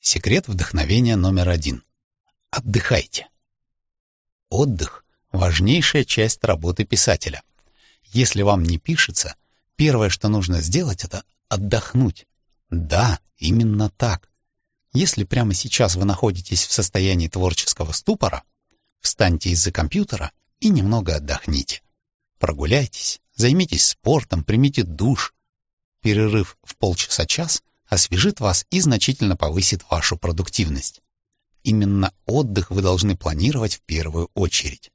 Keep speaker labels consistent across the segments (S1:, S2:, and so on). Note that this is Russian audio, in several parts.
S1: Секрет вдохновения номер один. Отдыхайте. Отдых – важнейшая часть работы писателя. Если вам не пишется, первое, что нужно сделать, это отдохнуть. Да, именно так. Если прямо сейчас вы находитесь в состоянии творческого ступора, встаньте из-за компьютера и немного отдохните. Прогуляйтесь, займитесь спортом, примите душ. Перерыв в полчаса-час освежит вас и значительно повысит вашу продуктивность. Именно отдых вы должны планировать в первую очередь.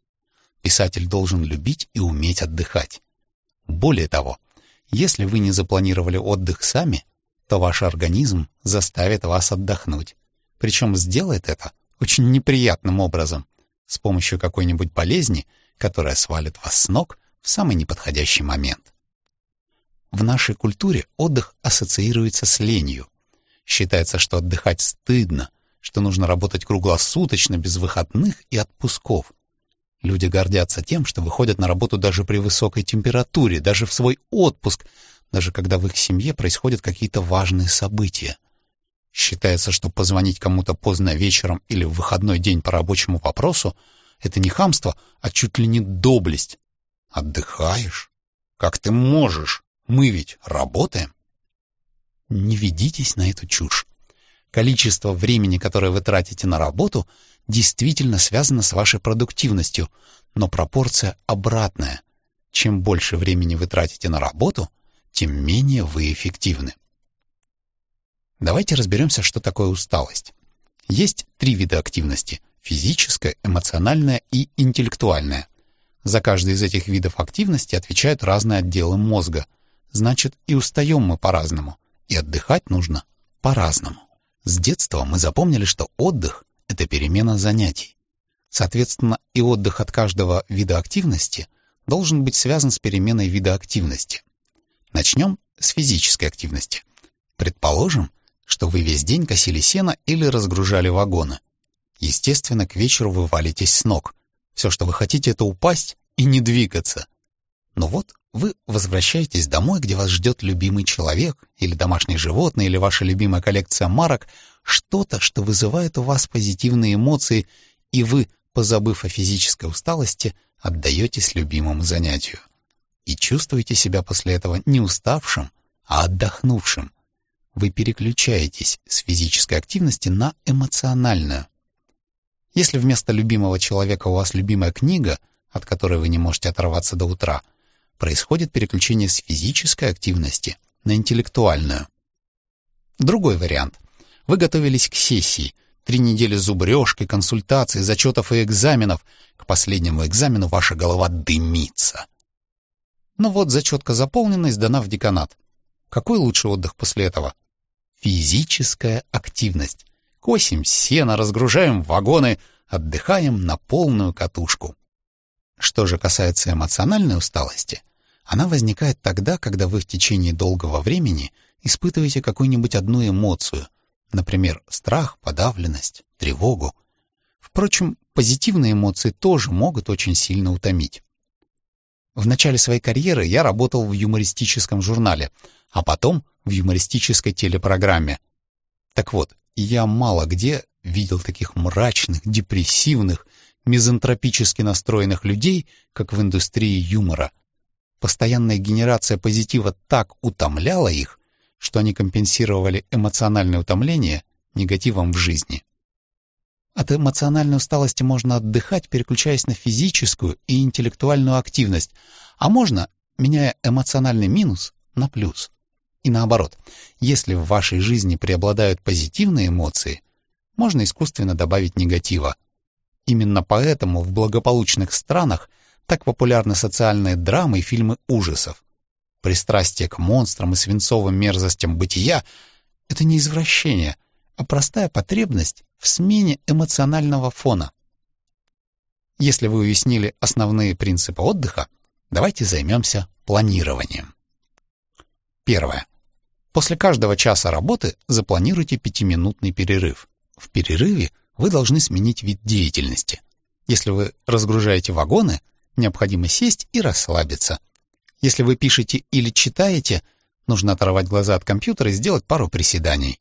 S1: Писатель должен любить и уметь отдыхать. Более того, если вы не запланировали отдых сами, то ваш организм заставит вас отдохнуть. Причем сделает это очень неприятным образом, с помощью какой-нибудь болезни, которая свалит вас с ног в самый неподходящий момент. В нашей культуре отдых ассоциируется с ленью. Считается, что отдыхать стыдно, что нужно работать круглосуточно, без выходных и отпусков. Люди гордятся тем, что выходят на работу даже при высокой температуре, даже в свой отпуск, даже когда в их семье происходят какие-то важные события. Считается, что позвонить кому-то поздно вечером или в выходной день по рабочему вопросу — это не хамство, а чуть ли не доблесть. Отдыхаешь? Как ты можешь? Мы ведь работаем. Не ведитесь на эту чушь. Количество времени, которое вы тратите на работу, действительно связано с вашей продуктивностью, но пропорция обратная. Чем больше времени вы тратите на работу — тем менее вы эффективны. Давайте разберемся, что такое усталость. Есть три вида активности – физическая, эмоциональная и интеллектуальная. За каждый из этих видов активности отвечают разные отделы мозга. Значит, и устаем мы по-разному, и отдыхать нужно по-разному. С детства мы запомнили, что отдых – это перемена занятий. Соответственно, и отдых от каждого вида активности должен быть связан с переменой вида активности – Начнем с физической активности. Предположим, что вы весь день косили сено или разгружали вагоны. Естественно, к вечеру вы валитесь с ног. Все, что вы хотите, это упасть и не двигаться. Но вот вы возвращаетесь домой, где вас ждет любимый человек, или домашнее животное, или ваша любимая коллекция марок, что-то, что вызывает у вас позитивные эмоции, и вы, позабыв о физической усталости, отдаетесь любимому занятию и чувствуете себя после этого не уставшим, а отдохнувшим. Вы переключаетесь с физической активности на эмоциональную. Если вместо любимого человека у вас любимая книга, от которой вы не можете оторваться до утра, происходит переключение с физической активности на интеллектуальную. Другой вариант. Вы готовились к сессии, три недели зубрежки, консультаций, зачетов и экзаменов. К последнему экзамену ваша голова дымится. Ну вот, зачетка заполнена и сдана в деканат. Какой лучший отдых после этого? Физическая активность. Косим сено, разгружаем вагоны, отдыхаем на полную катушку. Что же касается эмоциональной усталости, она возникает тогда, когда вы в течение долгого времени испытываете какую-нибудь одну эмоцию, например, страх, подавленность, тревогу. Впрочем, позитивные эмоции тоже могут очень сильно утомить. В начале своей карьеры я работал в юмористическом журнале, а потом в юмористической телепрограмме. Так вот, я мало где видел таких мрачных, депрессивных, мизантропически настроенных людей, как в индустрии юмора. Постоянная генерация позитива так утомляла их, что они компенсировали эмоциональное утомление негативом в жизни. От эмоциональной усталости можно отдыхать, переключаясь на физическую и интеллектуальную активность, а можно, меняя эмоциональный минус на плюс. И наоборот, если в вашей жизни преобладают позитивные эмоции, можно искусственно добавить негатива. Именно поэтому в благополучных странах так популярны социальные драмы и фильмы ужасов. Пристрастие к монстрам и свинцовым мерзостям бытия — это не извращение — а простая потребность в смене эмоционального фона. Если вы уяснили основные принципы отдыха, давайте займемся планированием. Первое. После каждого часа работы запланируйте пятиминутный перерыв. В перерыве вы должны сменить вид деятельности. Если вы разгружаете вагоны, необходимо сесть и расслабиться. Если вы пишете или читаете, нужно оторвать глаза от компьютера и сделать пару приседаний.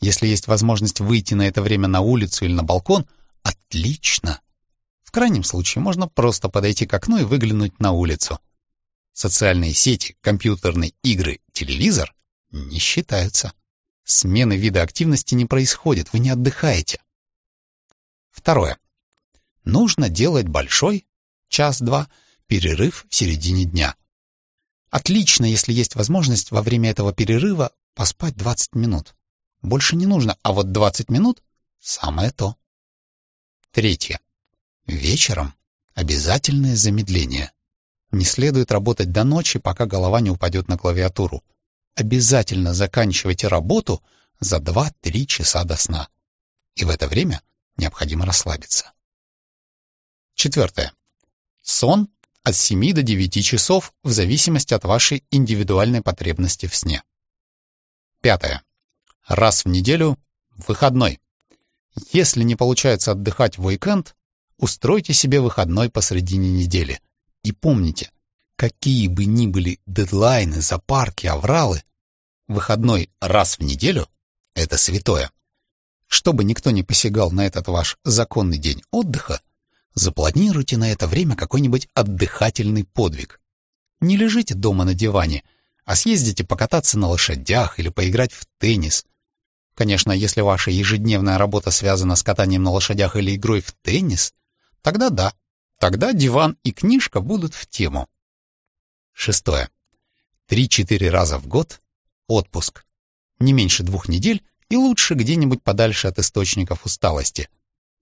S1: Если есть возможность выйти на это время на улицу или на балкон, отлично. В крайнем случае можно просто подойти к окну и выглянуть на улицу. Социальные сети, компьютерные игры, телевизор не считаются. Смены вида активности не происходит, вы не отдыхаете. Второе. Нужно делать большой, час-два, перерыв в середине дня. Отлично, если есть возможность во время этого перерыва поспать 20 минут. Больше не нужно, а вот 20 минут — самое то. Третье. Вечером обязательное замедление. Не следует работать до ночи, пока голова не упадет на клавиатуру. Обязательно заканчивайте работу за 2-3 часа до сна. И в это время необходимо расслабиться. Четвертое. Сон от 7 до 9 часов в зависимости от вашей индивидуальной потребности в сне. Пятое. Раз в неделю выходной. Если не получается отдыхать в уикенд, устройте себе выходной посредине недели. И помните, какие бы ни были дедлайны, запарки, авралы, выходной раз в неделю — это святое. Чтобы никто не посягал на этот ваш законный день отдыха, запланируйте на это время какой-нибудь отдыхательный подвиг. Не лежите дома на диване, а съездите покататься на лошадях или поиграть в теннис, Конечно, если ваша ежедневная работа связана с катанием на лошадях или игрой в теннис, тогда да, тогда диван и книжка будут в тему. Шестое. Три-четыре раза в год отпуск. Не меньше двух недель и лучше где-нибудь подальше от источников усталости.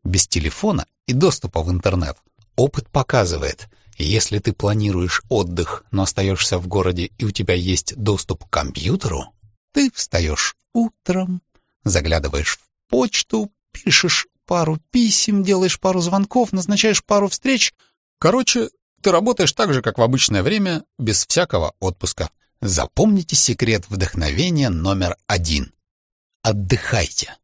S1: Без телефона и доступа в интернет. Опыт показывает, если ты планируешь отдых, но остаешься в городе и у тебя есть доступ к компьютеру, ты встаешь утром, Заглядываешь в почту, пишешь пару писем, делаешь пару звонков, назначаешь пару встреч. Короче, ты работаешь так же, как в обычное время, без всякого отпуска. Запомните секрет вдохновения номер один. Отдыхайте.